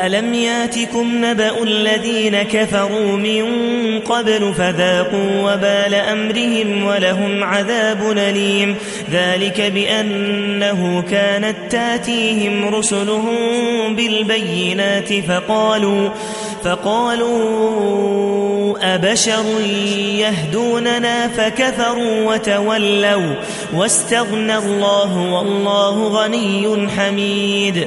ألم ياتكم نبأ الذين كفروا من قبل فذاقوا وبال أمرهم ولهم عذاب أليم. ذلك بأنه كانت تأتيهم رسلهم بالبينات فقالوا فقالوا أبشر يهدوننا فكفروا وتولوا واستغنى الله والله غني حميد.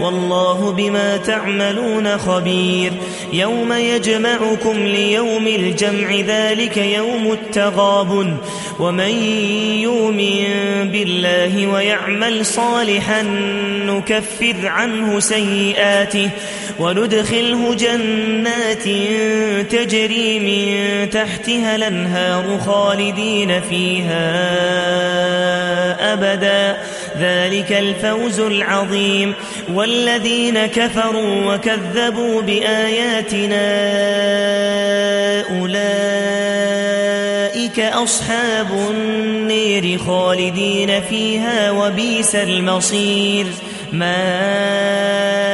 والله بما تعملون خبير. يوم يجمعكم ليوم الجمع ذلك يوم التغابن. ومن يؤمن بالله ويعمل صالحا نكفر عنه سيئاته. وندخله جنات تجري من تحتها الأنهار خالدين فيها أبدا. ذلك الفوز العظيم والذين كفروا وكذبوا بآياتنا أولئك أصحاب النير خالدين فيها وبيس المصير. ما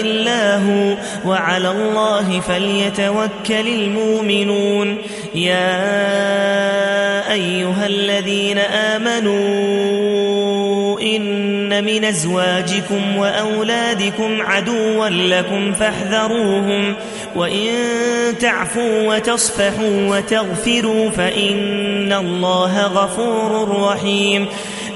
إلا هو وعلى الله فليتوكل المؤمنون يا أيها الذين آمنوا إن من أزواجكم وأولادكم عدوا لكم فاحذروهم وإن تعفوا وتصفحوا وتغفروا فإن الله غفور رحيم